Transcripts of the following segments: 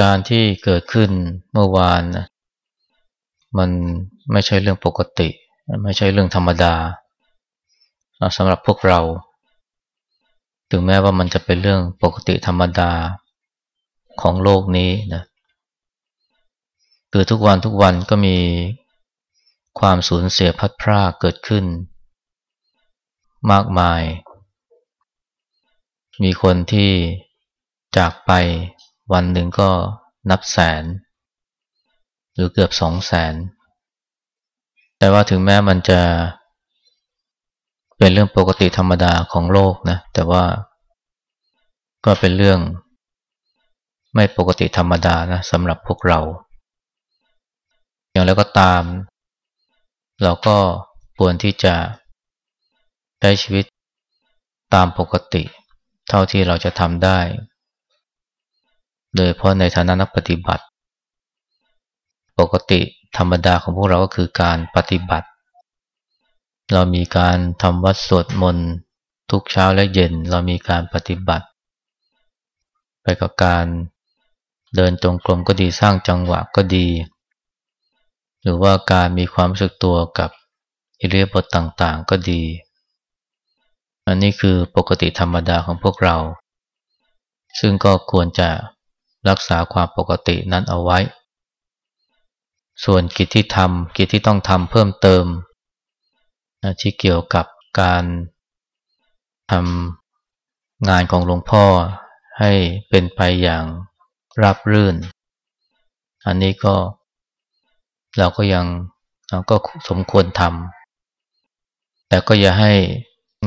การณ์ที่เกิดขึ้นเมื่อวานนะมันไม่ใช่เรื่องปกติ ไม่ใช่เรื่องธรรมดาสำหรับพวกเรา ถึงแม้ว่ามันจะเป็นเรื่องปกติธรรมดาของโลกนี้นะคือทุกวันทุกวันก็มีความสูญเสียพัดพรากเกิดขึ้น มากมาย มีคนที่จากไป วันหนึ่งก็นับแสน หรือเกือบสองแสน แต่ว่าถึงแม้มันจะเป็นเรื่องปกติธรรมดาของโลกนะ แต่ว่าก็เป็นเรื่องไม่ปกติธรรมดานะสำหรับพวกเรา อย่างแล้วก็ตาม เราก็ควรที่จะใช้ชีวิตตามปกติ เท่าที่เราจะทำได้ โดยเพราะในฐานะนักปฏิบัติ ปกติธรรมดาของพวกเราก็คือการปฏิบัติ เรามีการทำวัดสวดมนต์ทุกเช้าและเย็นเรามีการปฏิบัติ ไปกับการเดินจงกรมก็ดีสร้างจังหวะก็ดี หรือว่าการมีความรู้สึกตัวกับอิเลียบทต่างๆก็ดี อันนี้คือปกติธรรมดาของพวกเรา ซึ่งก็ควรจะ รักษาความปกตินั้นเอาไว้ ส่วนกิจที่ทำกิจที่ต้องทำเพิ่มเติมนะที่เกี่ยวกับการทำงานของหลวงพ่อให้เป็นไปอย่างราบรื่น อันนี้ก็เราก็ยังเราก็สมควรทำแต่ก็อย่าให้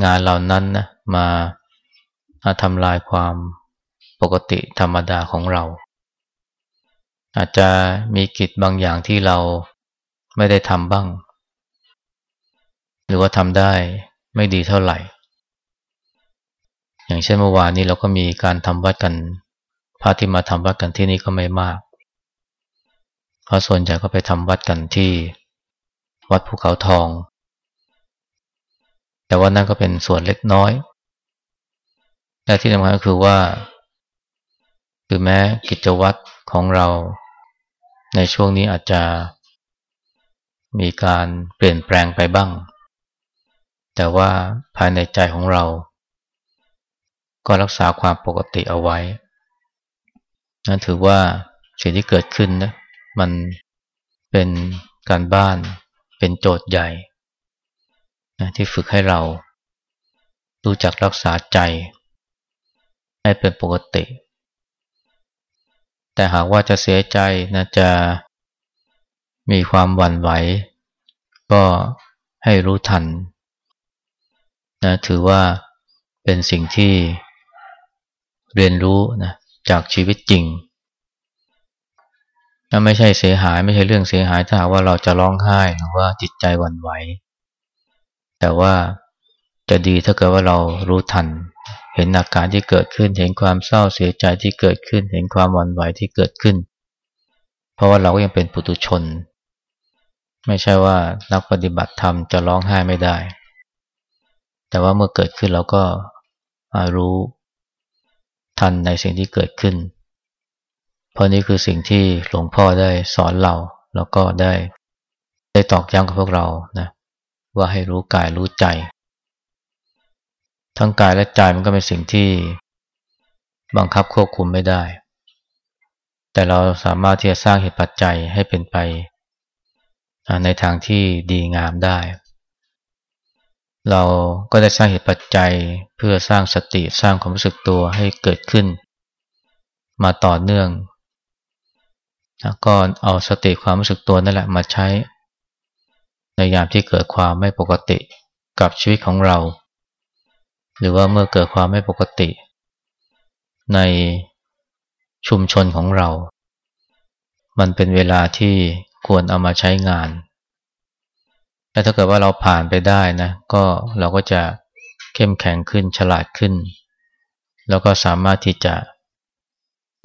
งานเหล่านั้นนะมาทำลายความ กติธรรมดาของเรา อาจจะมีกิจบางอย่างที่เราไม่ได้ทำบ้าง หรือว่าทำได้ไม่ดีเท่าไหร่ อย่างเช่นเมื่อวานนี้เราก็มีการทำวัดกันพระที่มาทำวัดกันที่นี่ก็ไม่มากเพราะส่วนใหญ่ก็ไปทำวัดกันที่วัดภูเขาทอง แต่ว่านั่นก็เป็นส่วนเล็กน้อยและที่สำคัญก็คือว่า คือแม้กิจวัตรของเราในช่วงนี้อาจจะมีการเปลี่ยนแปลงไปบ้าง แต่ว่าภายในใจของเรา ก็รักษาความปกติเอาไว้นะถือว่าสิ่งที่เกิดขึ้นนะมันเป็นการบ้านเป็นโจทย์ใหญ่นะที่ฝึกให้เรารู้จักรักษาใจ ให้เป็นปกติ แต่หากว่าจะเสียใจนะจะมีความหวั่นไหว ก็ให้รู้ทันนะถือว่าเป็นสิ่งที่เรียนรู้นะจากชีวิตจริงนั่นไม่ใช่เสียหายไม่ใช่เรื่องเสียหายถ้าหากว่าเราจะร้องไห้หรือว่าจิตใจหวั่นไหว แต่ว่าจะดีถ้าเกิดว่าเรารู้ทัน เห็นอาการที่เกิดขึ้น เห็นความเศร้าเสียใจที่เกิดขึ้น เห็นความหวั่นไหวที่เกิดขึ้น เพราะว่าเราก็ยังเป็นปุถุชน ไม่ใช่ว่านักปฏิบัติธรรมจะร้องไห้ไม่ได้ แต่ว่าเมื่อเกิดขึ้นเราก็รู้ทันในสิ่งที่เกิดขึ้น เพราะนี้คือสิ่งที่หลวงพ่อได้สอนเรา แล้วก็ได้ได้ตอกย้ำกับพวกเรานะว่าให้รู้กายรู้ใจ ทั้งกายและใจมันก็เป็นสิ่งที่บังคับควบคุมไม่ได้ แต่เราสามารถที่จะสร้างเหตุปัจจัยให้เป็นไป ในทางที่ดีงามได้ เราก็ได้สร้างเหตุปัจจัยเพื่อสร้างสติสร้างความรู้สึกตัวให้เกิดขึ้น มาต่อเนื่องแล้วก็เอาสติความรู้สึกตัวนั่นแหละมาใช้ ในยามที่เกิดความไม่ปกติกับชีวิตของเรา หรือว่าเมื่อเกิดความไม่ปกติ ในชุมชนของเรา มันเป็นเวลาที่ควรเอามาใช้งานแต่ถ้าเกิดว่าเราผ่านไปได้นะ ก็เราก็จะเข้มแข็งขึ้นฉลาดขึ้น แล้วก็สามารถที่จะ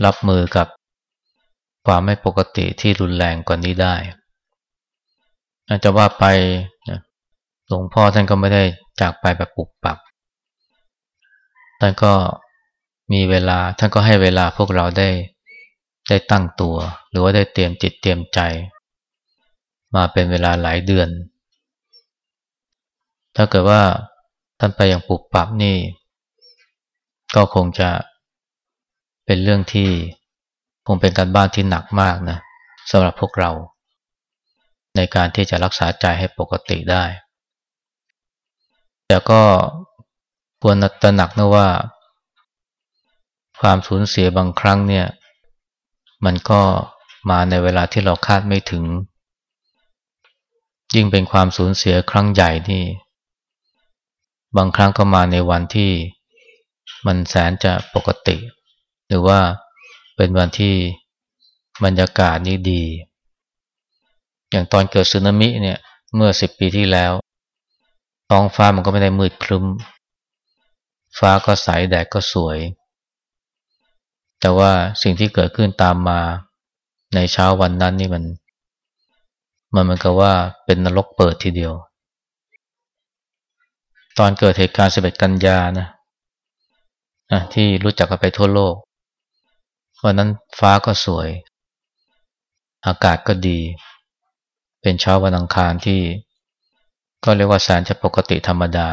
รับมือกับความไม่ปกติที่รุนแรงกว่านี้ได้อาจจะว่าไปหลวงพ่อท่านก็ไม่ได้จากไปแบบปุกปัก ท่านก็มีเวลา ท่านก็ให้เวลาพวกเราได้ได้ตั้งตัว หรือว่าได้เตรียมจิตเตรียมใจ มาเป็นเวลาหลายเดือน ถ้าเกิดว่าท่านไปอย่างปุบปับนี่ ก็คงจะเป็นเรื่องที่คงเป็นการบ้านที่หนักมากนะสำหรับพวกเรา ในการที่จะรักษาใจให้ปกติได้ แต่ก็ ควรตระหนักนะว่า ความสูญเสียบางครั้งเนี่ย มันก็มาในเวลาที่เราคาดไม่ถึง ยิ่งเป็นความสูญเสียครั้งใหญ่นี่ บางครั้งก็มาในวันที่มันแสนจะปกติ หรือว่าเป็นวันที่บรรยากาศนี้ดี อย่างตอนเกิดสึนามิเนี่ยเมื่อสิบปีที่แล้วท้องฟ้ามันก็ไม่ได้มืดครึ้ม ฟ้าก็ใสแดดก็สวย แต่ว่าสิ่งที่เกิดขึ้นตามมาในเช้าวันนั้นนี่มัน มันเหมือนกับว่าเป็นนรกเปิดทีเดียว ตอนเกิดเหตุการณ์ 11 กันยานะนะที่รู้จักกันไปทั่วโลกวันนั้นฟ้าก็สวย อากาศก็ดี เป็นเช้าวันอังคารที่ ก็เรียกว่าแสนจะปกติธรรมดา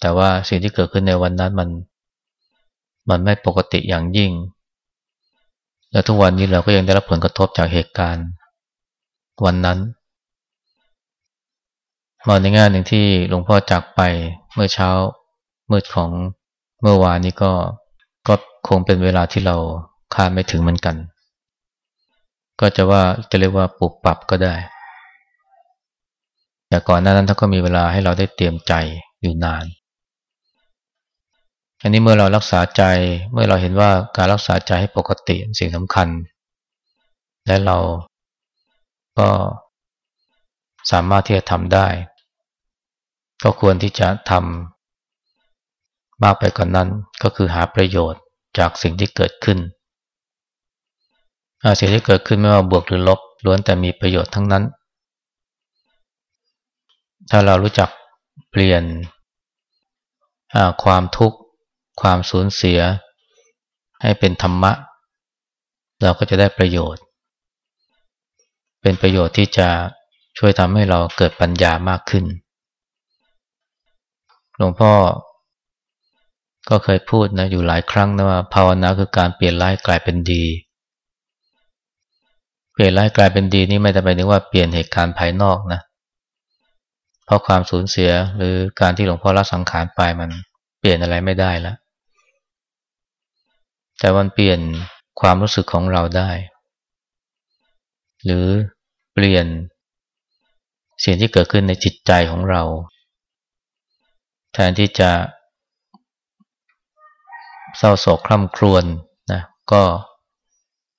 แต่ว่าสิ่งที่เกิดขึ้นในวันนั้นมันมันไม่ปกติอย่างยิ่ง และทุกวันนี้เราก็ยังได้รับผลกระทบจากเหตุการณ์วันนั้น มาในงานหนึ่งที่หลวงพ่อจากไปเมื่อเช้ามืดของเมื่อวานนี้ก็ก็คงเป็นเวลาที่เราคาดไม่ถึงเหมือนกัน ก็จะว่าจะเรียกว่าปรับปรับก็ได้ แต่ก่อนหน้านั้นท่านก็มีเวลาให้เราได้เตรียมใจอยู่นาน อันนี้เมื่อเรารักษาใจเมื่อเราเห็นว่าการรักษาใจให้ปกติสิ่งสำคัญ และเราก็สามารถที่จะทำได้ ก็ควรที่จะทำมากไปกว่านนั้นก็คือหาประโยชน์จากสิ่งที่เกิดขึ้นสิ่งที่เกิดขึ้นไม่ว่าบวกหรือลบล้วนแต่มีประโยชน์ทั้งนั้น ถ้าเรารู้จักเปลี่ยนความทุกข์ ความสูญเสีย ให้เป็นธรรมะ เราก็จะได้ประโยชน์ เป็นประโยชน์ที่จะช่วยทำให้เราเกิดปัญญามากขึ้น หลวงพ่อก็เคยพูดนะอยู่หลายครั้งนะว่าภาวนาคือการเปลี่ยนร้ายกลายเป็นดี เปลี่ยนร้ายกลายเป็นดีนี่ไม่ได้หมายถึงว่าเปลี่ยนเหตุการณ์ภายนอกนะ เพราะความสูญเสียหรือการที่หลวงพ่อละสังขารไปมันเปลี่ยนอะไรไม่ได้แล้ว แต่มันเปลี่ยนความรู้สึกของเราได้ หรือเปลี่ยนสิ่งที่เกิดขึ้นในจิตใจของเรา แทนที่จะเศร้าโศกคร่ำครวญนะก็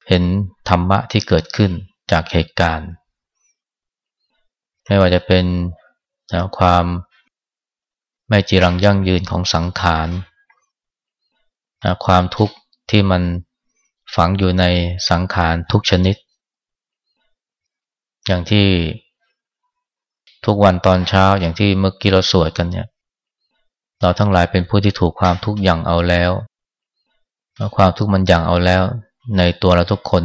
เห็นธรรมะที่เกิดขึ้นจากเหตุการณ์ ไม่ว่าจะเป็นนะความไม่จีรังยั่งยืนของสังขารนะความทุกข์ ที่มันฝังอยู่ในสังขารทุกชนิด อย่างที่ทุกวันตอนเช้าอย่างที่เมื่อกี้เราสวดกันเนี่ย เราทั้งหลายเป็นผู้ที่ถูกความทุกข์อย่างเอาแล้วความทุกข์มันอย่างเอาแล้ว ในตัวเราทุกคน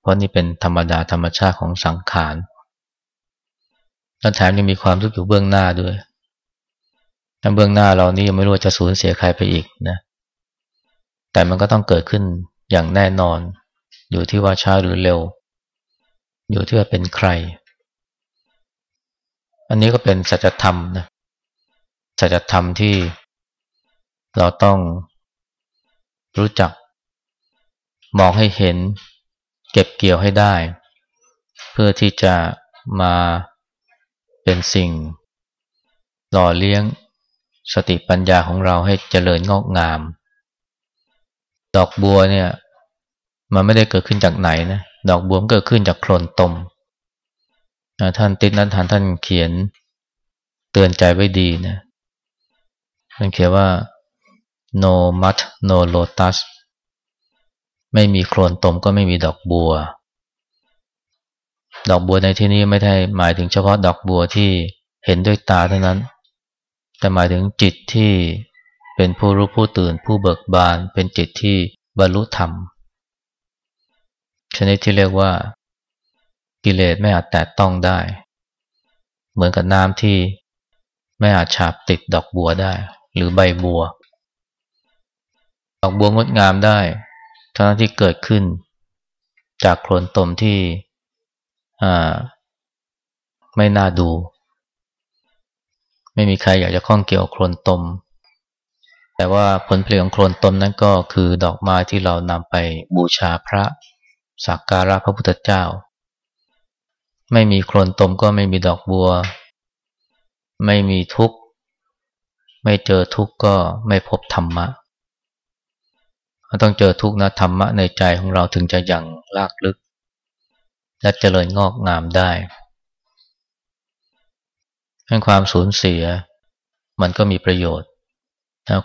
เพราะนี่เป็นธรรมดาธรรมชาติของสังขารแล้วแถมยังมีความทุกข์อยู่เบื้องหน้าด้วยแ้เบื้องหน้าเรานี่ยังไม่รู้จะสูญเสียใครไปอีกนะ แต่มันก็ต้องเกิดขึ้นอย่างแน่นอน อยู่ที่ว่าช้าหรือเร็ว อยู่ที่ว่าเป็นใคร อันนี้ก็เป็นสัจธรรมนะสัจธรรมที่เราต้องรู้จัก มองให้เห็น เก็บเกี่ยวให้ได้ เพื่อที่จะมาเป็นสิ่ง หล่อเลี้ยงสติปัญญาของเราให้เจริญงอกงาม ดอกบัวเนี่ย มันไม่ได้เกิดขึ้นจากไหนนะดอกบัวมันเกิดขึ้นจากโคลนตมท่านติดนั้นท่านท่านเขียนเตือนใจไว้ดีนะท่านเขียนว่า no mud no lotus ไม่มีโคลนตมก็ไม่มีดอกบัว ดอกบัวในที่นี้ไม่ได้หมายถึงเฉพาะดอกบัวที่เห็นด้วยตาเท่านั้น แต่หมายถึงจิตที่ เป็นผู้รู้ผู้ตื่นผู้เบิกบาน เป็นจิตที่บรรลุธรรม ชนิดที่เรียกว่ากิเลสไม่อาจแตะต้องได้ เหมือนกับน้ำที่ไม่อาจฉาบติดดอกบัวได้ หรือใบบัว ดอกบัวงดงามได้ ทั้งที่เกิดขึ้น จากโคลนตมที่ไม่น่าดู ไม่มีใครอยากจะข้องเกี่ยวโคลนตม แต่ว่าผลผลิตของโคลนตมนั้นก็คือดอกไม้ที่เรานำไปบูชาพระสักการะพระพุทธเจ้า ไม่มีโคลนตมก็ไม่มีดอกบัว ไม่มีทุกข์ ไม่เจอทุกข์ก็ไม่พบธรรมะต้องเจอทุกข์นะธรรมะในใจของเราถึงจะยังลากลึก และเจริญงอกงามได้ให้ความสูญเสีย มันก็มีประโยชน์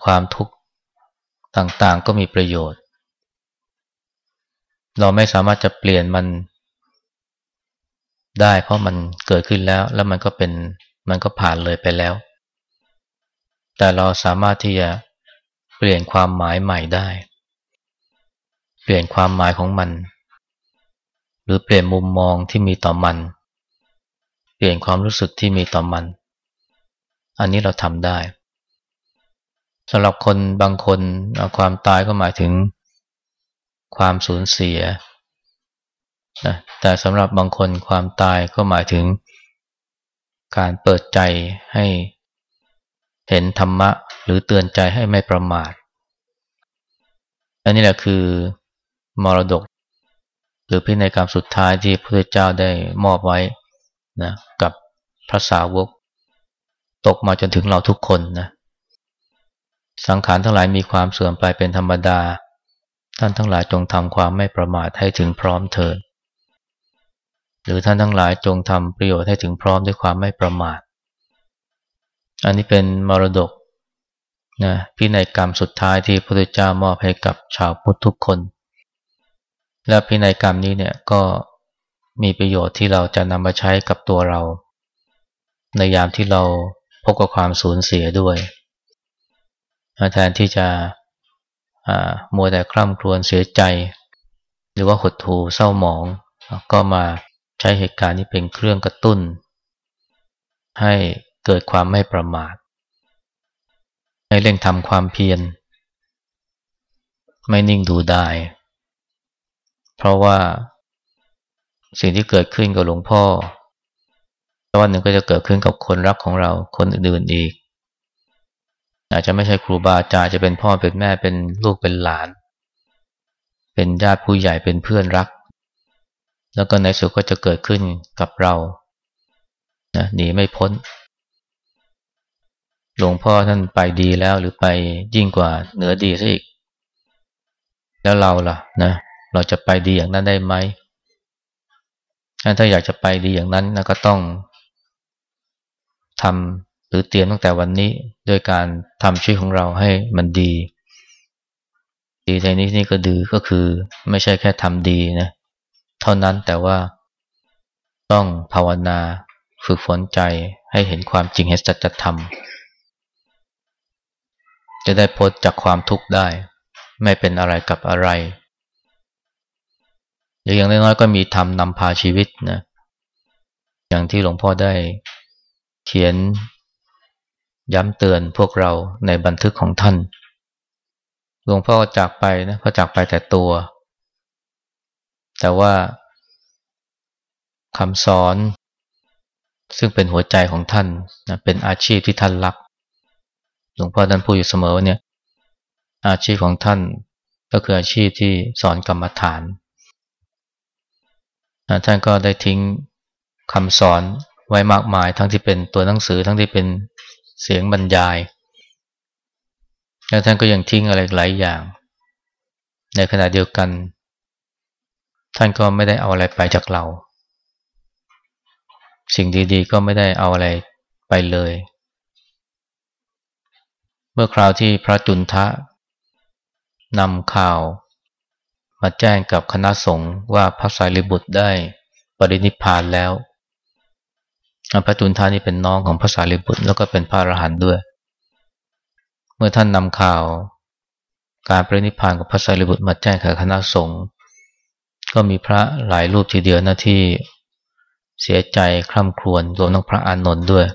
ความทุกข์ต่างๆก็มีประโยชน์ เราไม่สามารถจะเปลี่ยนมันได้ เพราะมันเกิดขึ้นแล้ว แล้วมันก็เป็นมันก็ผ่านเลยไปแล้ว แต่เราสามารถที่จะเปลี่ยนความหมายใหม่ได้ เปลี่ยนความหมายของมัน หรือเปลี่ยนมุมมองที่มีต่อมัน เปลี่ยนความรู้สึกที่มีต่อมัน อันนี้เราทำได้ สำหรับคนบางคนความตายก็หมายถึงความสูญเสียนะแต่สำหรับบางคนความตายก็หมายถึงการเปิดใจให้เห็นธรรมะ หรือเตือนใจให้ไม่ประมาท อันนี้แหละคือมรดก หรือพินัยกรรมสุดท้ายที่พระเจ้าได้มอบไว้นะกับพระสาวก ตกมาจนถึงเราทุกคนนะ สังขารทั้งหลายมีความเสื่อมไปเป็นธรรมดา ท่านทั้งหลายจงทำความไม่ประมาทให้ถึงพร้อมเถิด หรือท่านทั้งหลายจงทำประโยชน์ให้ถึงพร้อมด้วยความไม่ประมาท อันนี้เป็นมรดกนะพินัยกรรมสุดท้ายที่พระพุทธเจ้ามอบให้กับชาวพุทธทุกคน และพินัยกรรมนี้เนี่ยก็มีประโยชน์ที่เราจะนำมาใช้กับตัวเรา ในยามที่เราพบกับความสูญเสียด้วย แทนที่จะมัวแต่คร่ำครวญเสียใจ หรือว่าหดหู่เศร้าหมอง ก็มาใช้เหตุการณ์นี้เป็นเครื่องกระตุ้น ให้เกิดความไม่ประมาท ให้เร่งทำความเพียร ไม่นิ่งดูได้เพราะว่าสิ่งที่เกิดขึ้นกับหลวงพ่อวันหนึ่งก็จะเกิดขึ้นกับคนรักของเราคนอื่นๆอีก อาจจะไม่ใช่ครูบาอาจารย์จะเป็นพ่อเป็นแม่เป็นลูกเป็นหลาน เป็นญาติผู้ใหญ่เป็นเพื่อนรัก แล้วก็ในสุดก็จะเกิดขึ้นกับเรานะหนีไม่พ้น หลวงพ่อท่านไปดีแล้วหรือไปยิ่งกว่าเหนือดีซะอีก แล้วเราล่ะนะเราจะไปดีอย่างนั้นได้ไหมถ้าอยากจะไปดีอย่างนั้นนะก็ต้องทำ หรือเตรียมตั้งแต่วันนี้โดยการทำชีวิตของเราให้มันดี ดีในนี้นี่ก็ดือก็คือไม่ใช่แค่ทำดีนะเท่านั้นแต่ว่าต้องภาวนาฝึกฝนใจให้เห็นความจริงเห็นสัจธรรม จะได้พ้นจากความทุกข์ได้ ไม่เป็นอะไรกับอะไร หรืออย่างน้อยๆก็มีธรรมนำพาชีวิตนะอย่างที่หลวงพ่อได้เขียน ย้ำเตือนพวกเราในบันทึกของท่าน หลวงพ่อจากไปนะก็จากไปแต่ตัว แต่ว่าคำสอนซึ่งเป็นหัวใจของท่านนะเป็นอาชีพที่ท่านรัก หลวงพ่อท่านพูดอยู่เสมอว่าเนี่ย อาชีพของท่านก็คืออาชีพที่สอนกรรมฐาน ท่านก็ได้ทิ้งคำสอนไว้มากมาย ทั้งที่เป็นตัวหนังสือทั้งที่เป็น เสียงบรรยาย แล้วท่านก็ยังทิ้งอะไรหลายอย่าง ในขณะเดียวกัน ท่านก็ไม่ได้เอาอะไรไปจากเรา สิ่งดีๆ ก็ไม่ได้เอาอะไรไปเลย เมื่อคราวที่พระจุนทะนำข่าวมาแจ้งกับคณะสงฆ์ว่าพระสารีบุตรได้ปรินิพพานแล้ว พระจุนทานี่เป็นน้องของพระสารีบุตรแล้วก็เป็นพระอรหันต์ด้วย เมื่อท่านนำข่าว การปรินิพพานของพระสารีบุตรมาแจ้งกับคณะสงฆ์ก็มีพระหลายรูปทีเดียวนะที่เสียใจคร่ำครวญรวมทั้งพระอานนท์ด้วย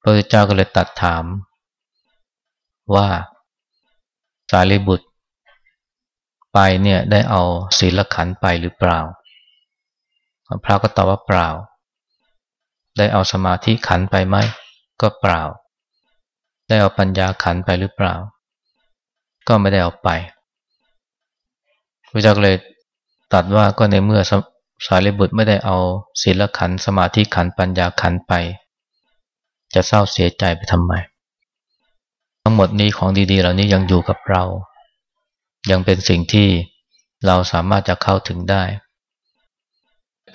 พระพุทธเจ้าก็เลยตัดถาม ว่าสารีบุตร ไปเนี่ยได้เอาศีลขันไปหรือเปล่า พระก็ตอบว่าเปล่า ได้เอาสมาธิขันไปไหมก็เปล่า ได้เอาปัญญาขันไปหรือเปล่า ก็ไม่ได้เอาไปพระเจ้าเลยตัดว่าก็ในเมื่อสารีบุตรไม่ได้เอาศีลขันสมาธิขันปัญญาขันไป จะเศร้าเสียใจไปทำไม ทั้งหมดนี้ของดีๆ เหล่านี้ยังอยู่กับเรา ยังเป็นสิ่งที่เราสามารถจะเข้าถึงได้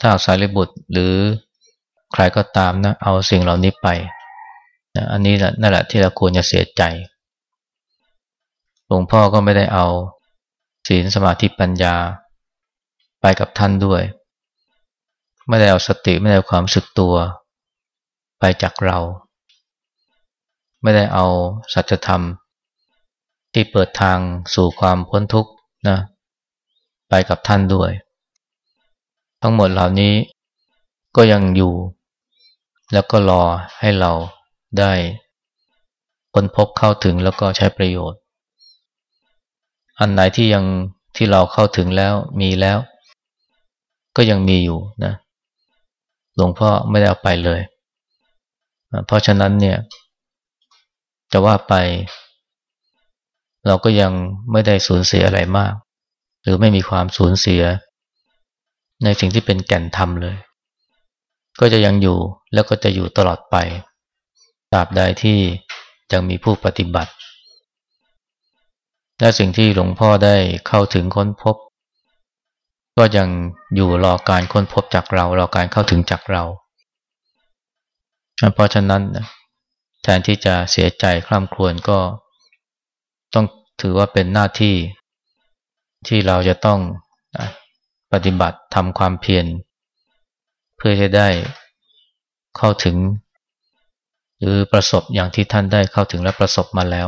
ถ้าสารีบุตรหรือ ใครก็ตามนะเอาสิ่งเหล่านี้ไปนะอันนี้แหละนั่นแหละที่เราควรจะเสียใจ หลวงพ่อก็ไม่ได้เอาศีลสมาธิปัญญาไปกับท่านด้วย ไม่ได้เอาสติไม่ได้เอาความสึกตัว ไปจากเรา ไม่ได้เอาสัจธรรม ที่เปิดทางสู่ความพ้นทุกข์นะไปกับท่านด้วย ทั้งหมดเหล่านี้ก็ยังอยู่ แล้วก็รอให้เราได้ค้นพบเข้าถึงแล้วก็ใช้ประโยชน์ อันไหนที่ยังที่เราเข้าถึงแล้วมีแล้ว ก็ยังมีอยู่นะหลวงพ่อไม่ได้เอาไปเลย เพราะฉะนั้นเนี่ยจะว่าไป เราก็ยังไม่ได้สูญเสียอะไรมาก หรือไม่มีความสูญเสีย ในสิ่งที่เป็นแก่นธรรมเลย ก็จะยังอยู่แล้วก็จะอยู่ตลอดไปตราบใดที่ยังมีผู้ปฏิบัติ และสิ่งที่หลวงพ่อได้เข้าถึงค้นพบ ก็ยังอยู่รอการค้นพบจากเรารอการเข้าถึงจากเรา เพราะฉะนั้นแทนที่จะเสียใจคร่ำครวญก็ต้องถือว่าเป็นหน้าที่ที่เราจะต้องปฏิบัติทำความเพียร เพื่อจะได้เข้าถึง หรือประสบอย่างที่ท่านได้เข้าถึงและประสบมาแล้ว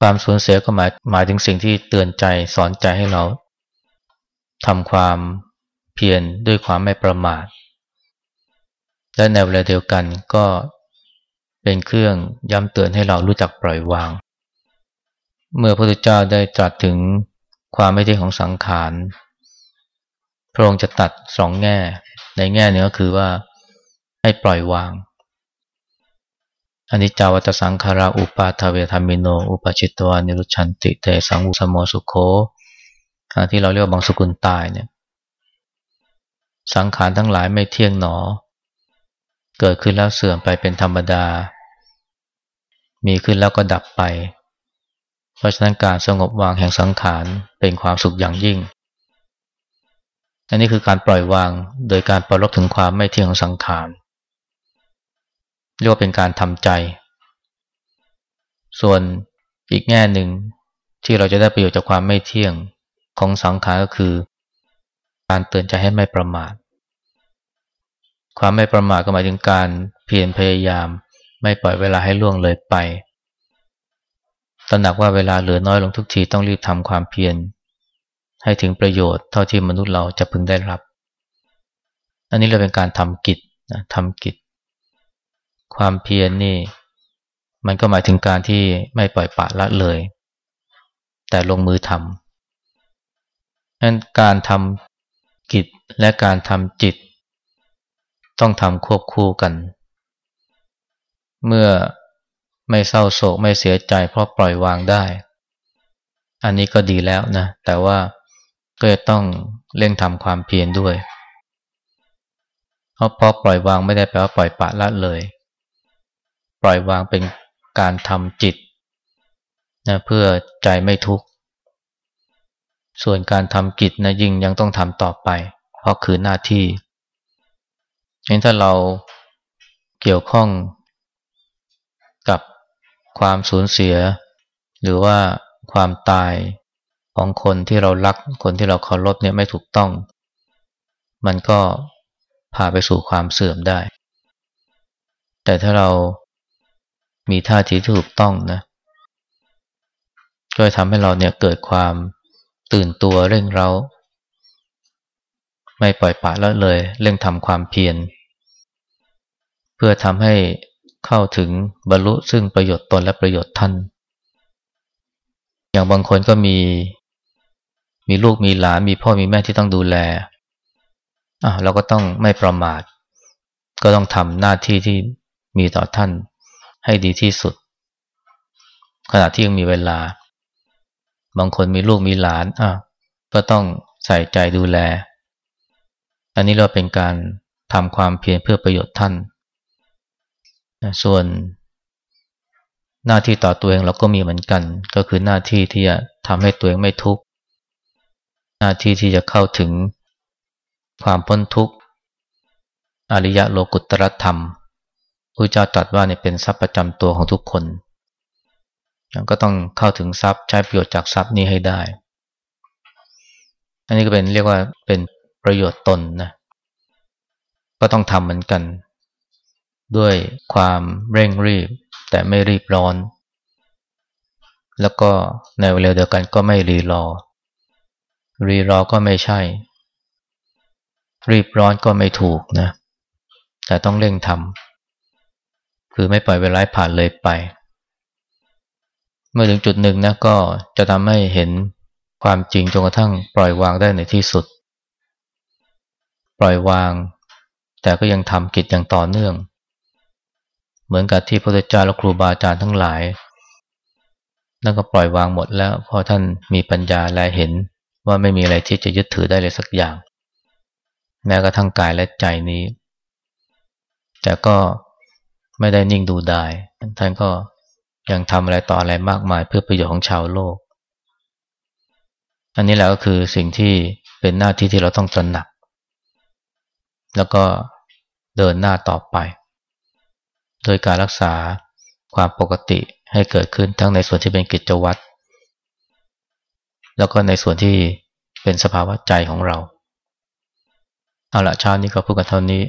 ความสูญเสียก็หมายหมายถึงสิ่งที่เตือนใจสอนใจให้เราทำความเพียรด้วยความไม่ประมาท และในเวลาเดียวกันก็เป็นเครื่องย้ำเตือนให้เรารู้จักปล่อยวาง เมื่อพระพุทธเจ้าได้ตรัสถึงความไม่เที่ยงของสังขาร พระองค์จะตัดสองแง่ ในแง่นึงก็คือว่าให้ปล่อยวางอันนี้จาวัตสังขาราอุปาทเวธรมิโน อุปชิตวานิรุชันติเตสังอุสโมสุโคที่เราเรียกว่าบางสกุลตายเนี่ยสังขารทั้งหลายไม่เที่ยงหนอ เกิดขึ้นแล้วเสื่อมไปเป็นธรรมดา มีขึ้นแล้วก็ดับไป เพราะฉะนั้นการสงบวางแห่งสังขารเป็นความสุขอย่างยิ่ง อันนี้คือการปล่อยวางโดยการปลดถึงความไม่เที่ยงของสังขารเรียกว่าเป็นการทำใจ ส่วนอีกแง่หนึ่งที่เราจะได้ประโยชน์จากความไม่เที่ยงของสังขารก็คือ การเตือนใจให้ไม่ประมาท ความไม่ประมาทก็หมายถึงการเพียรพยายาม ไม่ปล่อยเวลาให้ล่วงเลยไปตระหนักว่าเวลาเหลือน้อยลงทุกทีต้องรีบทำความเพียร ให้ถึงประโยชน์เท่าที่มนุษย์เราจะพึงได้รับ อันนี้เราเป็นการทำกิจนะทำกิจ ความเพียรนนี่ มันก็หมายถึงการที่ไม่ปล่อยปละละเลย แต่ลงมือทำนั้นการทำกิจและการทำจิต ต้องทำควบคู่กัน เมื่อไม่เศร้าโศกไม่เสียใจเพราะปล่อยวางได้ อันนี้ก็ดีแล้วนะ แต่ว่า ก็จะต้องเร่งทำความเพียรด้วยเพราะพอปล่อยวางไม่ได้แปลว่าปล่อยปะละเลย ปล่อยวางเป็นการทำจิตนะเพื่อใจไม่ทุกข์ส่วนการทำกิจนะยิ่งยังต้องทำต่อไป เพราะคือหน้าที่เห็นถ้าเราเกี่ยวข้องกับความสูญเสีย หรือว่าความตาย ของคนที่เรารัก คนที่เราเคารพเนี่ยไม่ถูกต้อง มันก็พาไปสู่ความเสื่อมได้ แต่ถ้าเรามีท่าทีที่ถูกต้องนะก็จะทำให้เราเนี่ยเกิดความตื่นตัวเร่งเราไม่ปล่อยปละละเลย เร่งทำความเพียรเพื่อทำให้เข้าถึงบรรลุซึ่งประโยชน์ตนและประโยชน์ท่าน อย่างบางคนก็มี มีลูกมีหลานมีพ่อมีแม่ที่ต้องดูแลอะเราก็ต้องไม่ประมาท ก็ต้องทำหน้าที่ที่มีต่อท่านให้ดีที่สุด ขณะที่ยังมีเวลา บางคนมีลูกมีหลานอะก็ต้องใส่ใจดูแล อันนี้เราเป็นการทำความเพียรเพื่อประโยชน์ท่าน ส่วนหน้าที่ต่อตัวเองเราก็มีเหมือนกัน ก็คือหน้าที่ที่จะทำให้ตัวเองไม่ทุกข์ หน้าที่ที่จะเข้าถึงความพ้นทุกข์อริยะโลกุตตรธรรมพระเจ้าตรัสว่าเนี่ยเป็นทรัพย์ประจำตัวของทุกคนก็ต้องเข้าถึงทรัพย์ใช้ประโยชน์จากทรัพย์นี้ให้ได้ อันนี้ก็เป็นเรียกว่าเป็นประโยชน์ตนนะ ก็ต้องทำเหมือนกัน ด้วยความเร่งรีบ แต่ไม่รีบร้อน แล้วก็ในเวลาเดียวกันก็ไม่รีรอ รีรอก็ไม่ใช่ รีบร้อนก็ไม่ถูกนะ แต่ต้องเร่งทำคือไม่ปล่อยเวลาผ่านเลยไป เมื่อถึงจุดหนึ่งนะก็จะทำให้เห็นความจริงจนกระทั่งปล่อยวางได้ในที่สุด ปล่อยวาง แต่ก็ยังทำกิจอย่างต่อเนื่อง เหมือนกับที่พระพุทธเจ้าและครูบาอาจารย์ทั้งหลายนั่นก็ปล่อยวางหมดแล้วเพราะท่านมีปัญญาและเห็น ว่าไม่มีอะไรที่จะยึดถือได้เลยสักอย่าง แม้กระทั่งกายและใจนี้ แต่ก็ไม่ได้นิ่งดูได้ท่านก็ยังทำอะไรต่ออะไรมากมายเพื่อประโยชน์ของชาวโลก อันนี้แหละก็คือสิ่งที่เป็นหน้าที่ที่เราต้องตระหนัก แล้วก็เดินหน้าต่อไป โดยการรักษาความปกติให้เกิดขึ้นทั้งในส่วนที่เป็นกิจวัตร แล้วก็ในส่วนที่เป็นสภาวะใจของเรา เอาละชาตินี้ก็พูดกันเท่านี้